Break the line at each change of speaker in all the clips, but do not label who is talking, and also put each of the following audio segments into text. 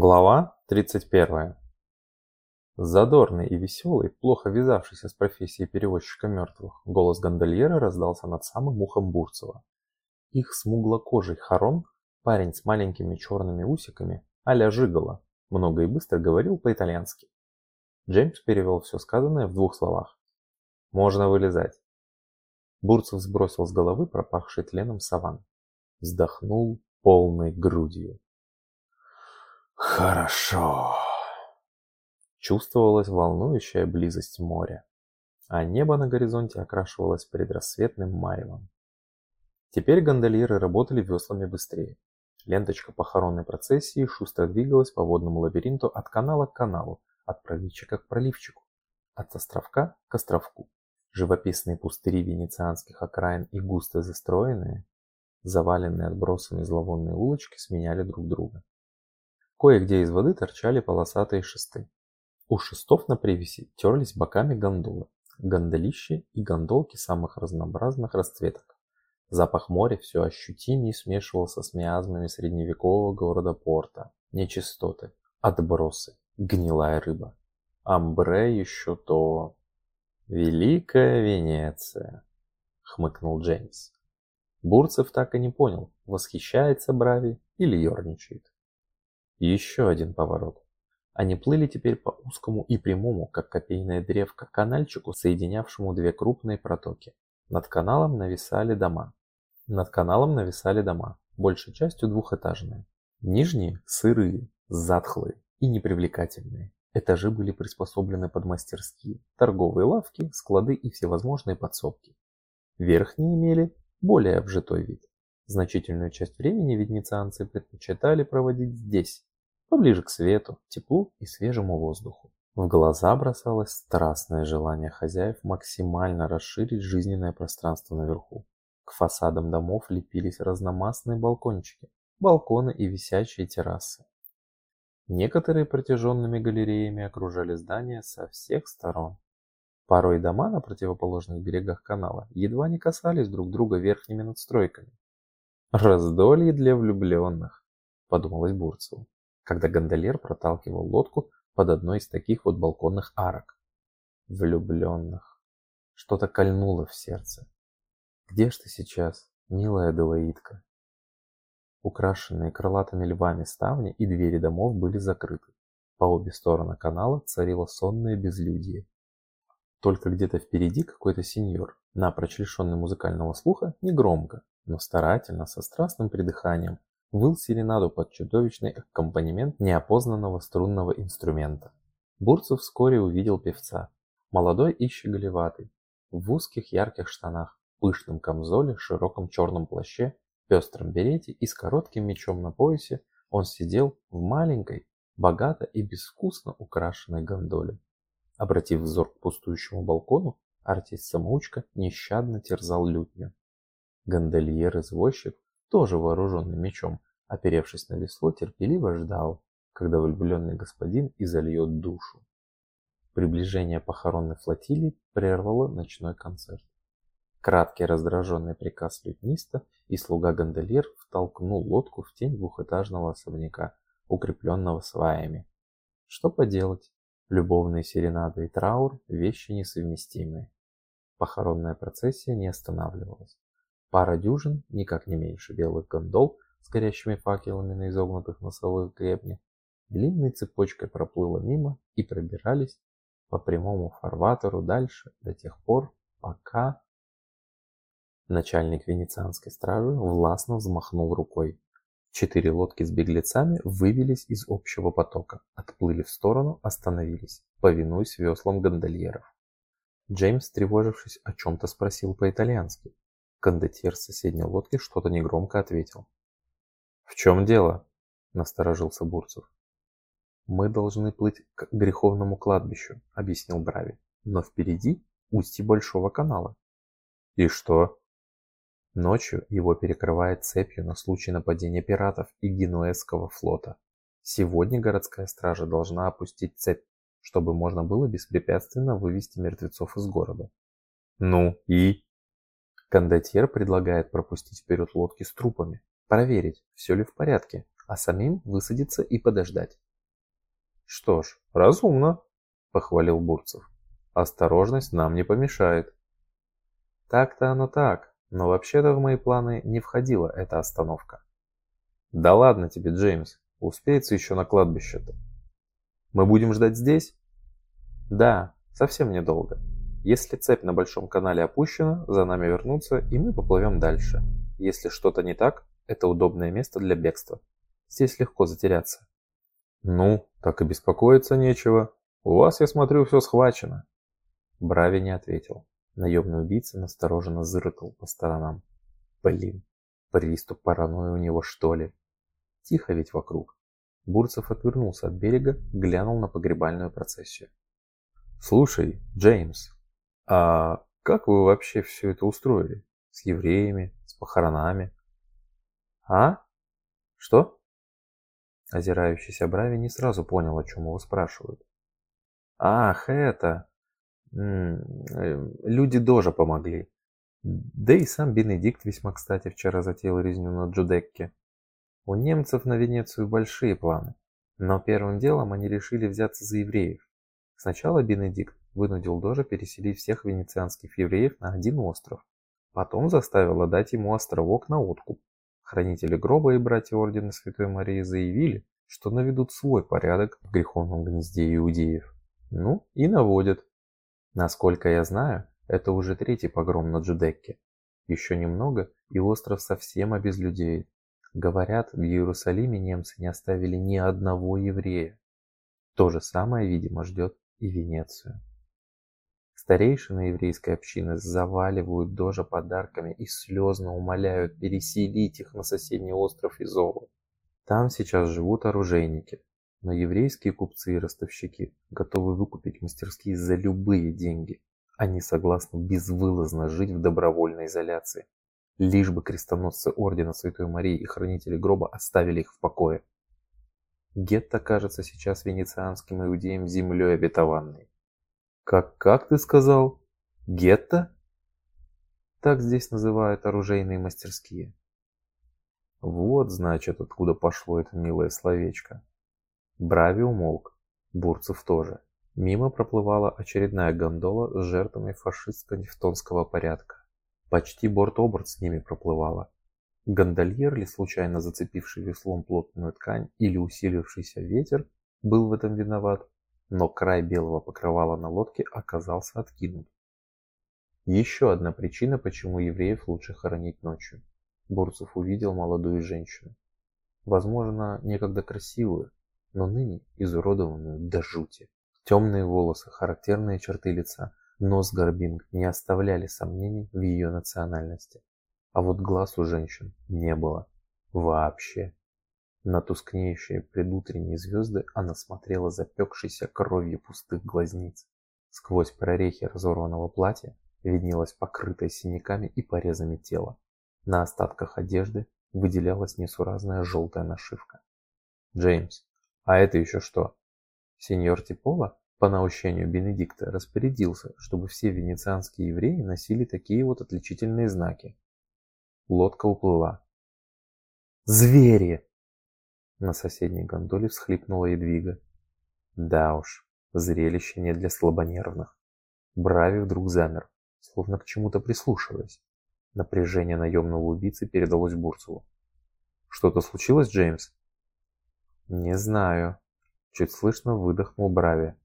Глава 31. Задорный и веселый, плохо вязавшийся с профессией перевозчика мертвых, голос гондольера раздался над самым ухом Бурцева. Их смуглокожий Харон, парень с маленькими черными усиками, а-ля Жигала, много и быстро говорил по-итальянски. Джеймс перевел все сказанное в двух словах. «Можно вылезать». Бурцев сбросил с головы пропахший тленом саван. Вздохнул полной грудью. Хорошо. Чувствовалась волнующая близость моря, а небо на горизонте окрашивалось предрассветным маревом. Теперь гондольеры работали веслами быстрее. Ленточка похоронной процессии шустро двигалась по водному лабиринту от канала к каналу, от проливчика к проливчику, от островка к островку. Живописные пустыри венецианских окраин и густо застроенные, заваленные отбросами зловонные улочки сменяли друг друга. Кое-где из воды торчали полосатые шесты. У шестов на привязи терлись боками гондолы, гондолищи и гондолки самых разнообразных расцветок. Запах моря все ощутимее смешивался с миазмами средневекового города-порта. Нечистоты, отбросы, гнилая рыба. Амбре еще то... «Великая Венеция», — хмыкнул Джеймс. Бурцев так и не понял, восхищается Брави или ерничает. Еще один поворот. Они плыли теперь по узкому и прямому, как копейная древка, канальчику, соединявшему две крупные протоки. Над каналом нависали дома. Над каналом нависали дома, большей частью двухэтажные. Нижние – сырые, затхлые и непривлекательные. Этажи были приспособлены под мастерские, торговые лавки, склады и всевозможные подсобки. Верхние имели более обжитой вид. Значительную часть времени венецианцы предпочитали проводить здесь, поближе к свету, теплу и свежему воздуху. В глаза бросалось страстное желание хозяев максимально расширить жизненное пространство наверху. К фасадам домов лепились разномастные балкончики, балконы и висячие террасы. Некоторые протяженными галереями окружали здания со всех сторон. Порой дома на противоположных берегах канала едва не касались друг друга верхними надстройками. «Раздолье для влюбленных», — подумалось Бурцеву когда гондолер проталкивал лодку под одной из таких вот балконных арок. Влюбленных. Что-то кольнуло в сердце. Где ж ты сейчас, милая Аделаидка? Украшенные крылатыми львами ставни и двери домов были закрыты. По обе стороны канала царило сонное безлюдье. Только где-то впереди какой-то сеньор, напрочь лишенный музыкального слуха, негромко, но старательно, со страстным придыханием, выл серенаду под чудовищный аккомпанемент неопознанного струнного инструмента. Бурцев вскоре увидел певца. Молодой и щеголеватый, в узких ярких штанах, пышном камзоле, широком черном плаще, пестром берете и с коротким мечом на поясе он сидел в маленькой, богато и безвкусно украшенной гондоле. Обратив взор к пустующему балкону, артист-самоучка нещадно терзал лютню. Гондольер-извозчик тоже вооруженный мечом, оперевшись на весло, терпеливо ждал, когда влюбленный господин изольет душу. Приближение похоронной флотилии прервало ночной концерт. Краткий раздраженный приказ лютниста, и слуга гондольер втолкнул лодку в тень двухэтажного особняка, укрепленного сваями. Что поделать? Любовные серенады и траур – вещи несовместимые. Похоронная процессия не останавливалась. Пара дюжин, никак не меньше белых гондол с горящими факелами на изогнутых носовых гребнях, длинной цепочкой проплыла мимо и пробирались по прямому фарватеру дальше до тех пор, пока... Начальник венецианской стражи властно взмахнул рукой. Четыре лодки с беглецами вывелись из общего потока, отплыли в сторону, остановились, повинуясь веслам гондольеров. Джеймс, тревожившись, о чем-то спросил по-итальянски. Кондотьер с соседней лодки что-то негромко ответил. «В чем дело?» – насторожился Бурцев. «Мы должны плыть к греховному кладбищу», – объяснил Брави. «Но впереди устье Большого канала». «И что?» Ночью его перекрывает цепью на случай нападения пиратов и генуэзского флота. Сегодня городская стража должна опустить цепь, чтобы можно было беспрепятственно вывести мертвецов из города.
«Ну и?»
Кондотьер предлагает пропустить вперед лодки с трупами, проверить, все ли в порядке, а самим высадиться и подождать. Что ж, разумно, похвалил Бурцев. Осторожность нам не помешает. Так-то оно так, но вообще-то в мои планы не входила эта остановка. Да ладно тебе, Джеймс, успеется еще на кладбище-то. Мы будем ждать здесь? Да, совсем недолго. Если цепь на Большом канале опущена, за нами вернутся, и мы поплывем дальше. Если что-то не так, это удобное место для бегства. Здесь легко затеряться. Ну, так и беспокоиться нечего. У вас, я смотрю, все схвачено. Брави не ответил. Наемный убийца настороженно зыркал по сторонам. Блин, приступ паранойи у него что ли? Тихо ведь вокруг. Бурцев отвернулся от берега, глянул на погребальную процессию. «Слушай, Джеймс, а как вы вообще все это устроили? С евреями, с похоронами?» «А? Что?» Озирающийся Брави не сразу понял, о чем его спрашивают. «Ах, это... Э, люди тоже помогли. Да и сам Бенедикт весьма кстати вчера затеял резню на Джудекке. У немцев на Венецию большие планы, но первым делом они решили взяться за евреев. Сначала Бенедикт вынудил Дожа переселить всех венецианских евреев на один остров. Потом заставил отдать ему островок на откуп. Хранители гроба и братья Ордена Святой Марии заявили, что наведут свой порядок в греховном гнезде иудеев. Ну и наводят. Насколько я знаю, это уже третий погром на Джудекке. Еще немного, и остров совсем обезлюдеет. Говорят, в Иерусалиме немцы не оставили ни одного еврея. То же самое, видимо, ждет и Венецию. Старейшины еврейской общины заваливают Дожа подарками и слезно умоляют переселить их на соседний остров Изолу. Там сейчас живут оружейники, но еврейские купцы и ростовщики готовы выкупить мастерские за любые деньги. Они согласны безвылазно жить в добровольной изоляции, лишь бы крестоносцы Ордена Святой Марии и Хранители Гроба оставили их в покое. Гетто кажется сейчас венецианским иудеям землей обетованной. Как, как ты сказал? Гетто? Так здесь называют оружейные мастерские. Вот, значит, откуда пошло это милое словечко. Брави умолк. Бурцев тоже. Мимо проплывала очередная гондола с жертвами фашистско-нефтонского порядка. Почти борт-оборт с ними проплывала. Гондольер ли, случайно зацепивший веслом плотную ткань или усилившийся ветер, был в этом виноват, но край белого покрывала на лодке оказался откинут. Еще одна причина, почему евреев лучше хоронить ночью. Бурцев увидел молодую женщину. Возможно, некогда красивую, но ныне изуродованную до жути. Темные волосы, характерные черты лица, нос горбинг не оставляли сомнений в ее национальности. А вот глаз у женщин не было. Вообще. На тускнеющие предутренние звезды она смотрела запекшейся кровью пустых глазниц. Сквозь прорехи разорванного платья виднелось покрытое синяками и порезами тело. На остатках одежды выделялась несуразная желтая нашивка. Джеймс, а это еще что? Сеньор Типола, по наущению Бенедикта, распорядился, чтобы все венецианские евреи носили такие вот отличительные знаки. Лодка уплыла. «Звери!» На соседней гондоле всхлипнула Едвига. Да уж, зрелище не для слабонервных. Брави вдруг замер, словно к чему-то прислушиваясь. Напряжение наемного убийцы передалось Бурцеву. «Что-то случилось, Джеймс?» «Не знаю», — чуть слышно выдохнул Брави.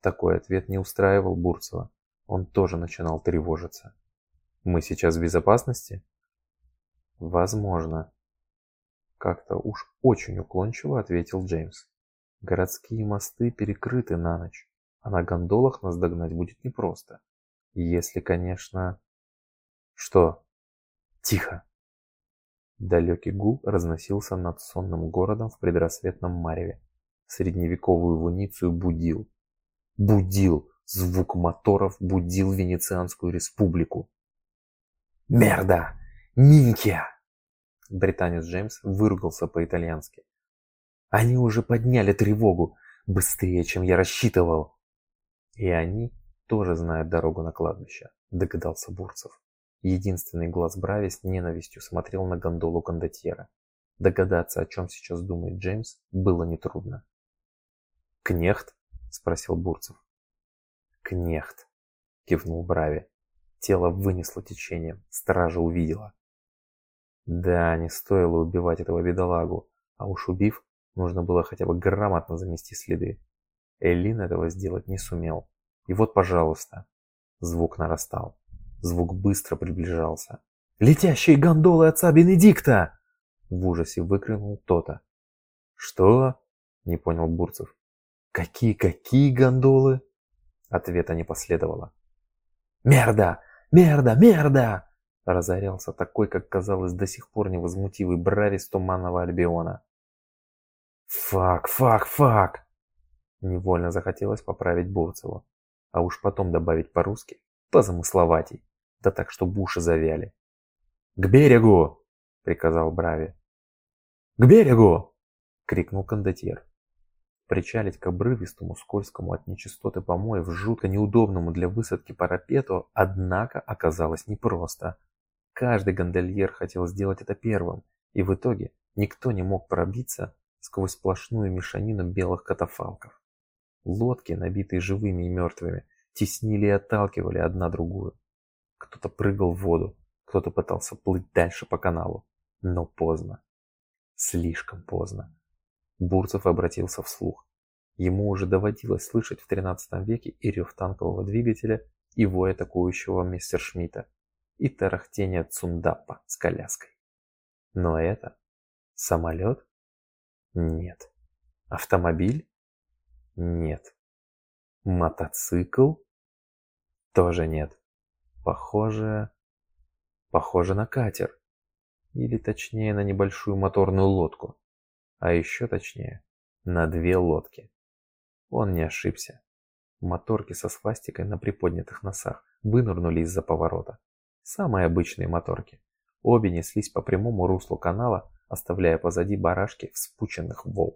Такой ответ не устраивал Бурцева. Он тоже начинал тревожиться. «Мы сейчас в безопасности?» «Возможно», — как-то уж очень уклончиво ответил Джеймс. «Городские мосты перекрыты на ночь, а на гондолах нас догнать будет непросто. Если, конечно...» «Что?» «Тихо!» Далекий гул разносился над сонным городом в предрассветном мареве. Средневековую вуницию будил. Будил! Звук моторов будил Венецианскую республику. «Мерда! Минкия!» Британец Джеймс выругался по-итальянски. «Они уже подняли тревогу! Быстрее, чем я рассчитывал!» «И они тоже знают дорогу на кладбище», догадался Бурцев. Единственный глаз Брави с ненавистью смотрел на гондолу кондотьера. Догадаться, о чем сейчас думает Джеймс, было нетрудно. «Кнехт?» – спросил Бурцев. «Кнехт», – кивнул Брави. Тело вынесло течением, стража увидела. Да, не стоило убивать этого бедолагу, а уж убив, нужно было хотя бы грамотно замести следы. Эллин этого сделать не сумел. И вот, пожалуйста. Звук нарастал. Звук быстро приближался. «Летящие гондолы отца Бенедикта!» В ужасе выкрикнул кто-то. «Что?» – не понял Бурцев. «Какие-какие гондолы?» Ответа не последовало. «Мерда! Мерда! Мерда!» Разорялся такой, как казалось, до сих пор невозмутивый бравис Туманного Альбиона. «Фак! Фак! Фак!» Невольно захотелось поправить Бурцеву, а уж потом добавить по-русски, позамысловатей, да так, что буши завяли. «К берегу!» — приказал Брави. «К берегу!» — крикнул кондотьер. Причалить к обрывистому, скользкому от нечистоты помоев, жутко неудобному для высадки парапету, однако оказалось непросто. Каждый гондольер хотел сделать это первым, и в итоге никто не мог пробиться сквозь сплошную мешанину белых катафалков. Лодки, набитые живыми и мертвыми, теснили и отталкивали одна другую. Кто-то прыгал в воду, кто-то пытался плыть дальше по каналу, но поздно. Слишком поздно. Бурцев обратился вслух. Ему уже доводилось слышать в 13 веке и рев танкового двигателя, и вой атакующего мессершмитта, и тарахтение цундапа с коляской. Но это... Самолет? Нет. Автомобиль? Нет. Мотоцикл? Тоже нет. Похоже... Похоже на катер. Или точнее на небольшую моторную лодку а еще точнее, на две лодки. Он не ошибся. Моторки со свастикой на приподнятых носах вынырнули из-за поворота. Самые обычные моторки. Обе неслись по прямому руслу канала, оставляя позади барашки вспученных волн.